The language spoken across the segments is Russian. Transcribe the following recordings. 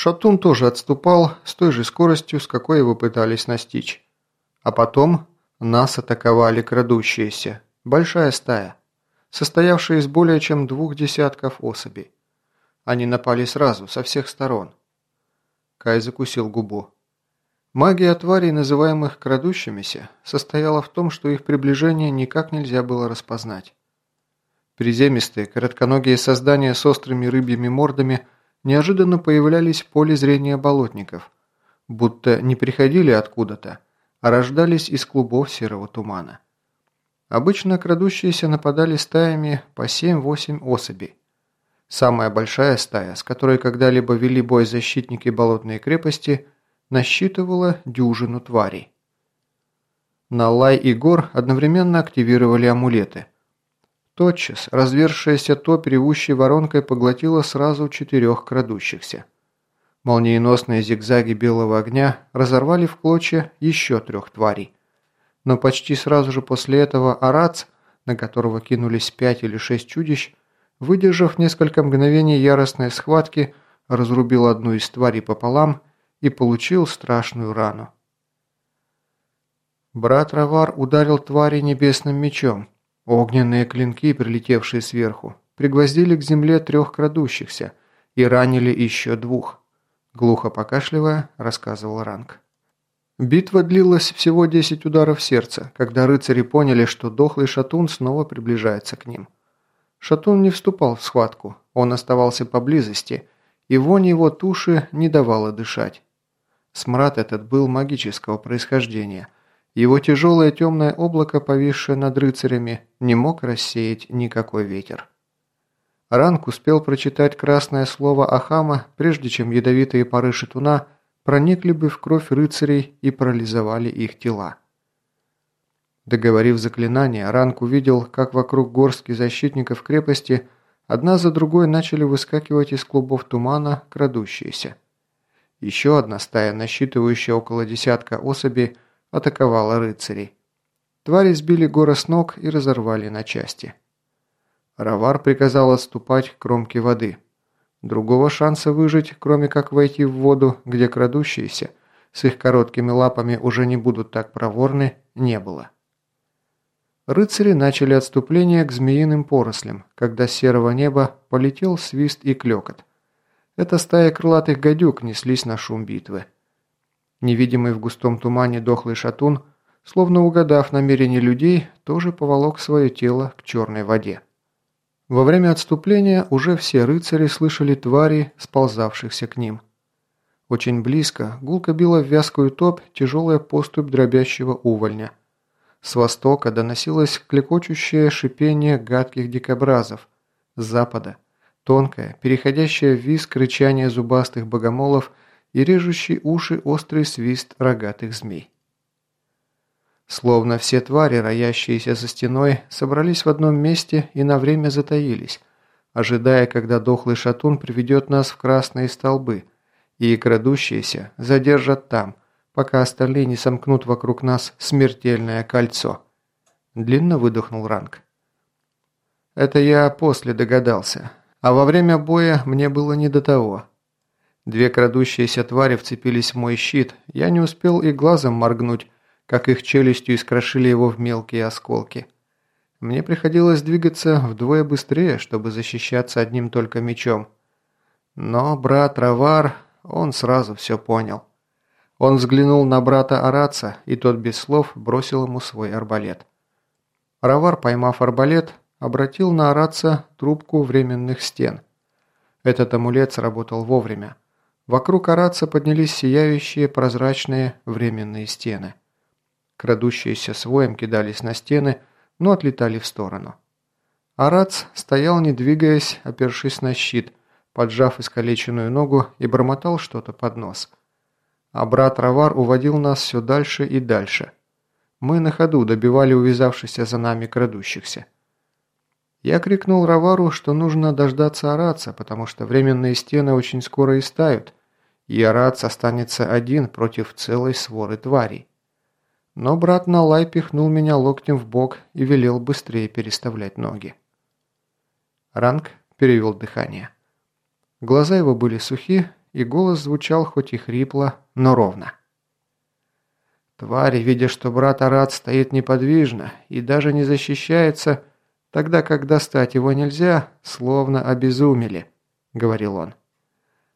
Шатун тоже отступал с той же скоростью, с какой его пытались настичь. А потом нас атаковали крадущиеся, большая стая, состоявшая из более чем двух десятков особей. Они напали сразу, со всех сторон. Кай закусил губу. Магия тварей, называемых крадущимися, состояла в том, что их приближение никак нельзя было распознать. Приземистые, коротконогие создания с острыми рыбьими мордами неожиданно появлялись в поле зрения болотников, будто не приходили откуда-то, а рождались из клубов серого тумана. Обычно крадущиеся нападали стаями по 7-8 особей. Самая большая стая, с которой когда-либо вели бой защитники болотной крепости, насчитывала дюжину тварей. Налай и Гор одновременно активировали амулеты. Тотчас развершаяся топь ревущей воронкой поглотила сразу четырех крадущихся. Молниеносные зигзаги белого огня разорвали в клочья еще трех тварей. Но почти сразу же после этого Арац, на которого кинулись пять или шесть чудищ, выдержав несколько мгновений яростной схватки, разрубил одну из тварей пополам и получил страшную рану. Брат Равар ударил твари небесным мечом. Огненные клинки, прилетевшие сверху, пригвоздили к земле трех крадущихся и ранили еще двух. Глухо покашливая, рассказывал Ранг. Битва длилась всего 10 ударов сердца, когда рыцари поняли, что дохлый шатун снова приближается к ним. Шатун не вступал в схватку, он оставался поблизости, и вонь его туши не давала дышать. Смрад этот был магического происхождения. Его тяжелое темное облако, повисшее над рыцарями, не мог рассеять никакой ветер. Ранг успел прочитать красное слово Ахама, прежде чем ядовитые пары шатуна проникли бы в кровь рыцарей и парализовали их тела. Договорив заклинание, Ранг увидел, как вокруг горстки защитников крепости одна за другой начали выскакивать из клубов тумана крадущиеся. Еще одна стая, насчитывающая около десятка особей, атаковала рыцарей. Твари сбили гора с ног и разорвали на части. Равар приказал отступать к кромке воды. Другого шанса выжить, кроме как войти в воду, где крадущиеся, с их короткими лапами уже не будут так проворны, не было. Рыцари начали отступление к змеиным порослям, когда с серого неба полетел свист и клекот. Эта стая крылатых гадюк неслись на шум битвы. Невидимый в густом тумане дохлый шатун, словно угадав намерения людей, тоже поволок свое тело к черной воде. Во время отступления уже все рыцари слышали твари, сползавшихся к ним. Очень близко гулко била в вязкую топь тяжелая поступь дробящего увольня. С востока доносилось клекочущее шипение гадких дикобразов. С запада – Тонкое, переходящее в визг рычание зубастых богомолов и режущий уши острый свист рогатых змей. Словно все твари, роящиеся за стеной, собрались в одном месте и на время затаились, ожидая, когда дохлый шатун приведет нас в красные столбы, и крадущиеся задержат там, пока остальные не сомкнут вокруг нас смертельное кольцо. Длинно выдохнул Ранг. Это я после догадался. А во время боя мне было не до того. Две крадущиеся твари вцепились в мой щит, я не успел и глазом моргнуть, как их челюстью искрошили его в мелкие осколки. Мне приходилось двигаться вдвое быстрее, чтобы защищаться одним только мечом. Но брат Равар, он сразу все понял. Он взглянул на брата Араца, и тот без слов бросил ему свой арбалет. Равар, поймав арбалет, обратил на Араца трубку временных стен. Этот амулет сработал вовремя. Вокруг Араца поднялись сияющие прозрачные временные стены. Крадущиеся своем кидались на стены, но отлетали в сторону. Арац стоял, не двигаясь, опершись на щит, поджав искалеченную ногу и бормотал что-то под нос. А брат Равар уводил нас все дальше и дальше. Мы на ходу добивали увязавшихся за нами крадущихся. Я крикнул Равару, что нужно дождаться Араца, потому что временные стены очень скоро истают, и Арац останется один против целой своры тварей. Но брат Налай пихнул меня локтем в бок и велел быстрее переставлять ноги. Ранг перевел дыхание. Глаза его были сухи, и голос звучал хоть и хрипло, но ровно. Твари, видя, что брат Арат стоит неподвижно и даже не защищается, тогда как достать его нельзя, словно обезумели, говорил он.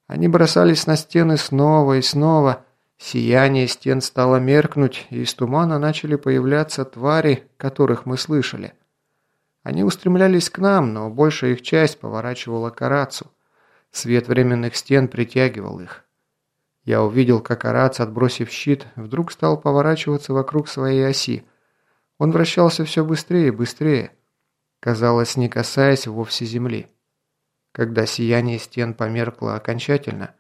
Они бросались на стены снова и снова, сияние стен стало меркнуть, и из тумана начали появляться твари, которых мы слышали. Они устремлялись к нам, но большая их часть поворачивала к Арацу. Свет временных стен притягивал их. Я увидел, как Арац, отбросив щит, вдруг стал поворачиваться вокруг своей оси. Он вращался все быстрее и быстрее, казалось, не касаясь вовсе земли. Когда сияние стен померкло окончательно,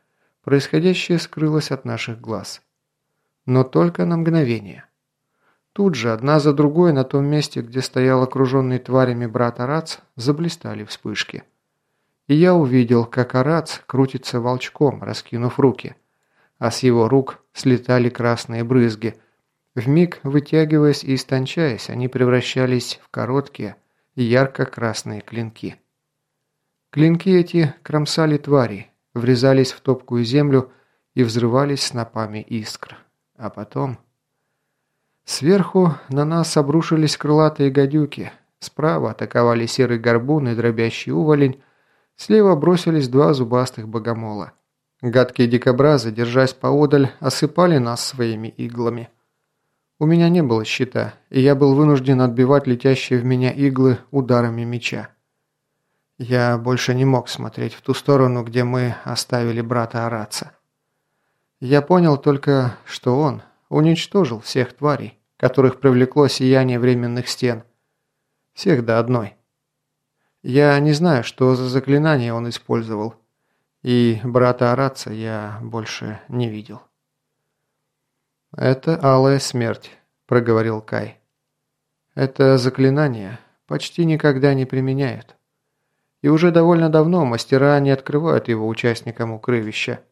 происходящее скрылось от наших глаз. Но только на мгновение. Тут же, одна за другой, на том месте, где стоял окруженный тварями брат Арац, заблистали вспышки. И я увидел, как Арац крутится волчком, раскинув руки, а с его рук слетали красные брызги. Вмиг, вытягиваясь и истончаясь, они превращались в короткие, ярко-красные клинки. Клинки эти кромсали твари, врезались в топкую землю и взрывались снопами искр. А потом... Сверху на нас обрушились крылатые гадюки. Справа атаковали серый горбун и дробящий уволень. Слева бросились два зубастых богомола. Гадкие дикобразы, держась поодаль, осыпали нас своими иглами. У меня не было щита, и я был вынужден отбивать летящие в меня иглы ударами меча. Я больше не мог смотреть в ту сторону, где мы оставили брата Араца. Я понял только, что он, уничтожил всех тварей, которых привлекло сияние временных стен. Всех до одной. Я не знаю, что за заклинание он использовал, и брата Араца я больше не видел. «Это алая смерть», – проговорил Кай. «Это заклинание почти никогда не применяют. И уже довольно давно мастера не открывают его участникам укрывища.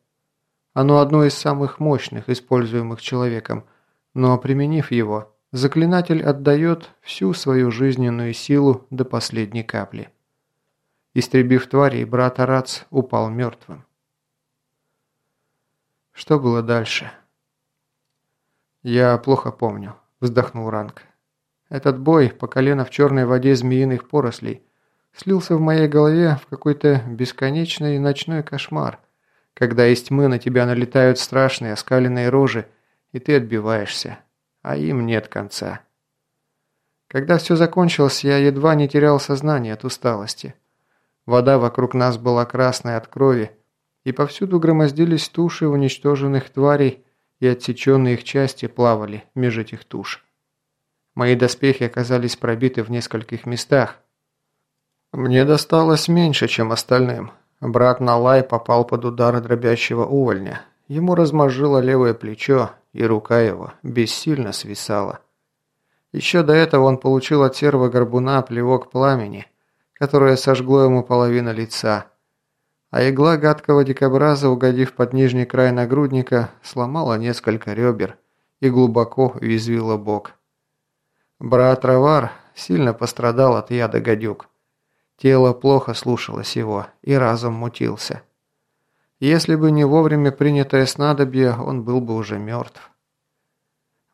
Оно одно из самых мощных, используемых человеком, но применив его, заклинатель отдает всю свою жизненную силу до последней капли. Истребив тварей, брат Арац упал мертвым. Что было дальше? Я плохо помню, вздохнул Ранг. Этот бой по колено в черной воде змеиных порослей слился в моей голове в какой-то бесконечный ночной кошмар – когда из тьмы на тебя налетают страшные оскаленные рожи, и ты отбиваешься, а им нет конца. Когда все закончилось, я едва не терял сознание от усталости. Вода вокруг нас была красной от крови, и повсюду громоздились туши уничтоженных тварей, и отсеченные их части плавали меж этих туш. Мои доспехи оказались пробиты в нескольких местах. Мне досталось меньше, чем остальным, Брат Налай попал под удар дробящего увольня. Ему размозжило левое плечо, и рука его бессильно свисала. Еще до этого он получил от серого горбуна плевок пламени, которое сожгло ему половину лица. А игла гадкого дикобраза, угодив под нижний край нагрудника, сломала несколько ребер и глубоко уязвила бок. Брат Равар сильно пострадал от яда гадюк. Тело плохо слушалось его, и разум мутился. Если бы не вовремя принятое снадобье, он был бы уже мертв.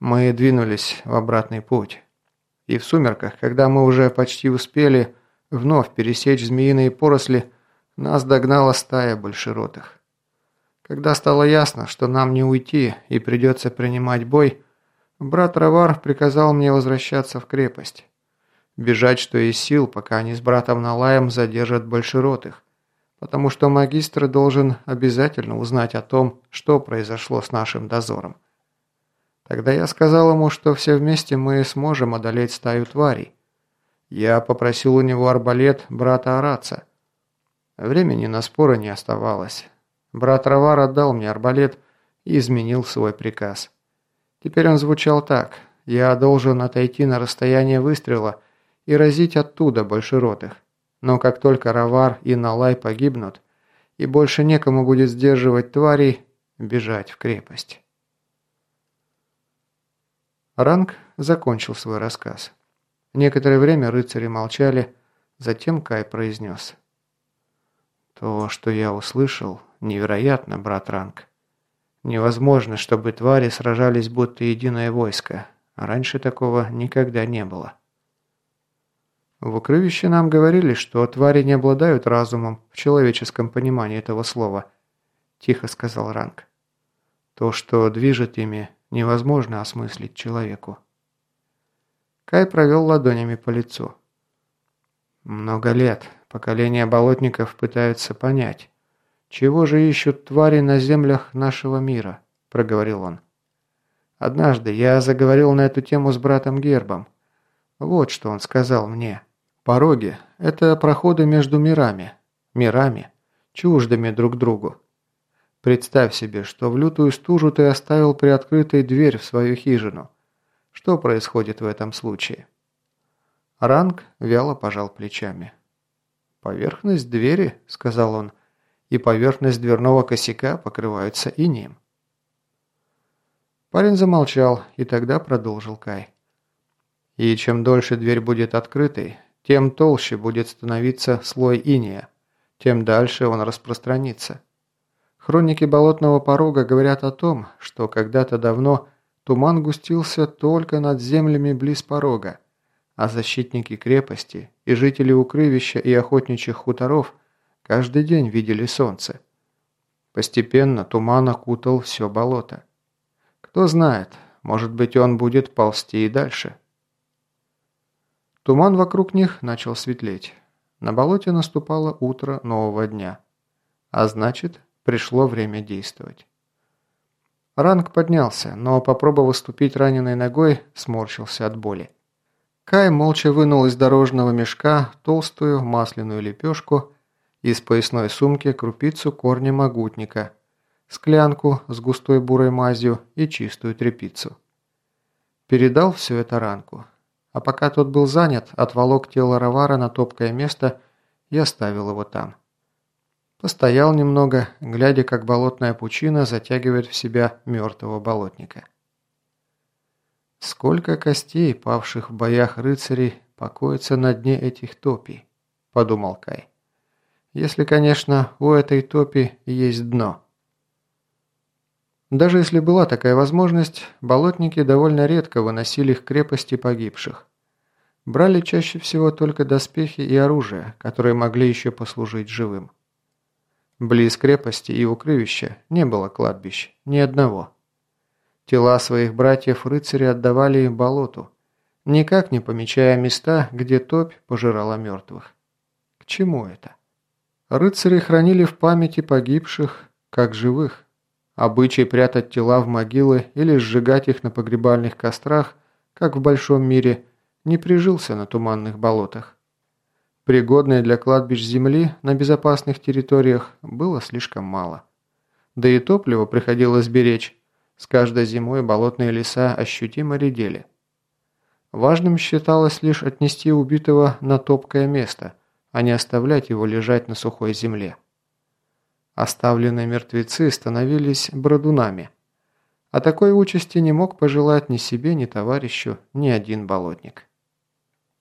Мы двинулись в обратный путь. И в сумерках, когда мы уже почти успели вновь пересечь змеиные поросли, нас догнала стая большеротых. Когда стало ясно, что нам не уйти и придется принимать бой, брат Равар приказал мне возвращаться в крепость. Бежать, что из сил, пока они с братом Налаем задержат большеротых. Потому что магистр должен обязательно узнать о том, что произошло с нашим дозором. Тогда я сказал ему, что все вместе мы сможем одолеть стаю тварей. Я попросил у него арбалет брата Араца. Времени на споры не оставалось. Брат Равар отдал мне арбалет и изменил свой приказ. Теперь он звучал так. Я должен отойти на расстояние выстрела – и разить оттуда большеротых. Но как только Равар и Налай погибнут, и больше некому будет сдерживать тварей, бежать в крепость. Ранг закончил свой рассказ. Некоторое время рыцари молчали, затем Кай произнес. То, что я услышал, невероятно, брат Ранг. Невозможно, чтобы твари сражались будто единое войско. Раньше такого никогда не было. В укрывище нам говорили, что твари не обладают разумом в человеческом понимании этого слова, тихо сказал Ранг. То, что движет ими, невозможно осмыслить человеку. Кай провел ладонями по лицу. Много лет поколения болотников пытаются понять, чего же ищут твари на землях нашего мира, проговорил он. Однажды я заговорил на эту тему с братом Гербом. Вот что он сказал мне. Пороги – это проходы между мирами. Мирами, чуждыми друг другу. Представь себе, что в лютую стужу ты оставил приоткрытой дверь в свою хижину. Что происходит в этом случае? Ранг вяло пожал плечами. «Поверхность двери», – сказал он, – «и поверхность дверного косяка покрываются инеем». Парень замолчал и тогда продолжил Кай. И чем дольше дверь будет открытой, тем толще будет становиться слой иния, тем дальше он распространится. Хроники болотного порога говорят о том, что когда-то давно туман густился только над землями близ порога, а защитники крепости и жители укрывища и охотничьих хуторов каждый день видели солнце. Постепенно туман окутал все болото. Кто знает, может быть он будет ползти и дальше. Туман вокруг них начал светлеть. На болоте наступало утро нового дня. А значит, пришло время действовать. Ранг поднялся, но, попробовав ступить раненой ногой, сморщился от боли. Кай молча вынул из дорожного мешка толстую масляную лепешку, из поясной сумки крупицу корня магутника – склянку с густой бурой мазью и чистую тряпицу. Передал все это ранку. А пока тот был занят, отволок тело Равара на топкое место и оставил его там. Постоял немного, глядя, как болотная пучина затягивает в себя мертвого болотника. Сколько костей, павших в боях рыцарей, покоится на дне этих топий, подумал Кай. Если, конечно, у этой топи есть дно. Даже если была такая возможность, болотники довольно редко выносили их крепости погибших. Брали чаще всего только доспехи и оружие, которые могли еще послужить живым. Близ крепости и укрывища не было кладбищ, ни одного. Тела своих братьев-рыцари отдавали болоту, никак не помечая места, где топь пожирала мертвых. К чему это? Рыцари хранили в памяти погибших, как живых. Обычай прятать тела в могилы или сжигать их на погребальных кострах, как в большом мире, не прижился на туманных болотах. Пригодной для кладбищ земли на безопасных территориях было слишком мало. Да и топливо приходилось беречь. С каждой зимой болотные леса ощутимо редели. Важным считалось лишь отнести убитого на топкое место, а не оставлять его лежать на сухой земле. Оставленные мертвецы становились бродунами. А такой участи не мог пожелать ни себе, ни товарищу, ни один болотник.